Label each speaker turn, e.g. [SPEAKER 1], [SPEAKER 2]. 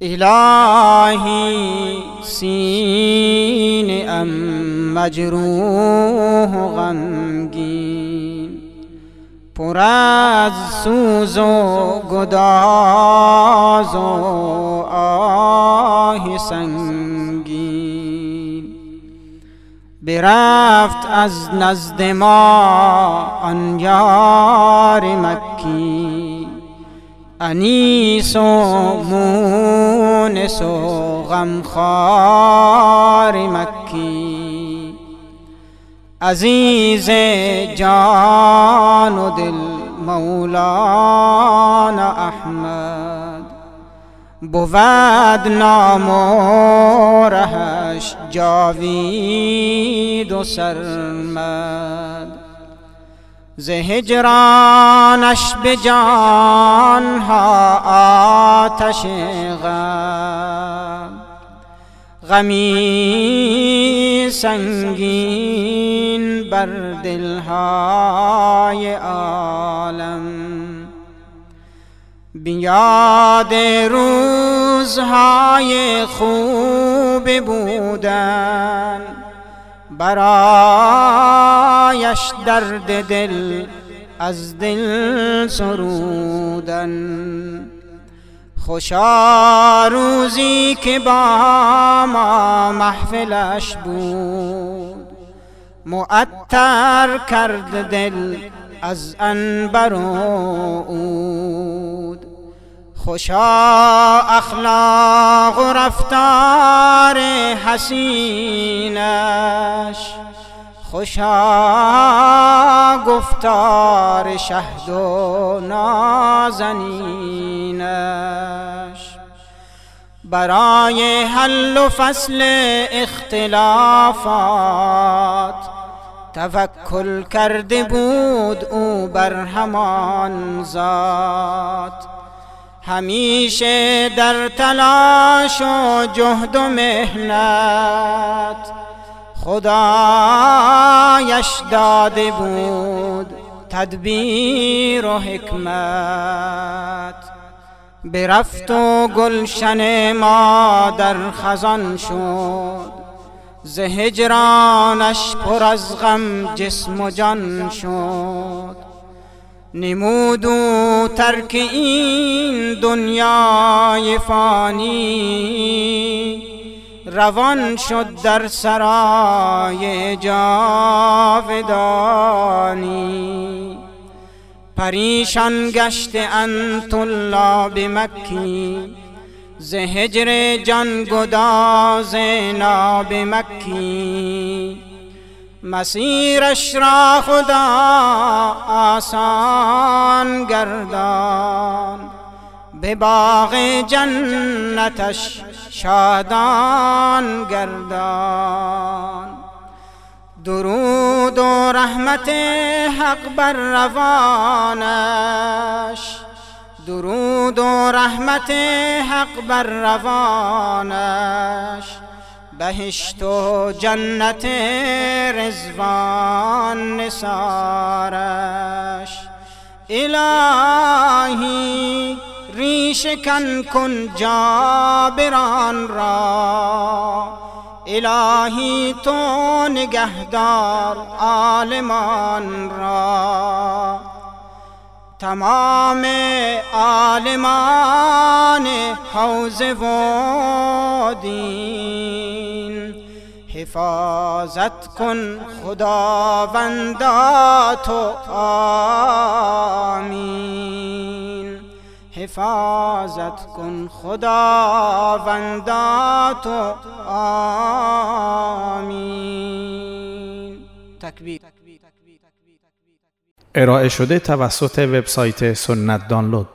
[SPEAKER 1] الهی سینه ام مجروح و غمگین. پر از سوز و گداز و آه سنگین. برفت از نزد ما آن یار مکی انیس و مونس و غمخوار مکی. عزیز جان و دل مولانا احمد بود نام و رهش جاوید و سرمد. ز هجرانش به جانها آتش غم. غمی سنگین بر دلهای عالم. بیاد روزهای خوب بودن. برایش درد دل از دل سرودن. خوشا روزی که با ما محفلش بود. معطر کرد دل از انبر و عود. خوشا اخلاق و رفتار حسینش. خوشا گفتار شهد و نازنینش. برای حل و فصل اختلافات توکل کرده بود او بر همان ذات. همیشه در تلاش و جهد و مهنت خدایش داده بود تدبیر و حکمت برفت و گلشن ما در خزان شد ز هجرانش پر از غم جسم و جان شد نمود و ترک این دنیای فانی. روان شد در سرای جاودانی. پریشان گشت ان طلاب مکی ز هجر جان گداز ناب مکی. مسیرش را خدا آسان گردان. به باغ جنتش شادان گردان. درود و رحمت حق بر روانش. درود و رحمت حق بر روانش. بهشت و جنت رزوان نسارش الهی ریش کن کن جابران را. الهی تو نگهدار عالمان را. تمام عالمان حوز و دین حفاظت کن خداوندا تو. آمین. حفاظت کن خداوندا تو. آمین. تکبیر.
[SPEAKER 2] ارائه شده توسط وبسایت سنت دانلود.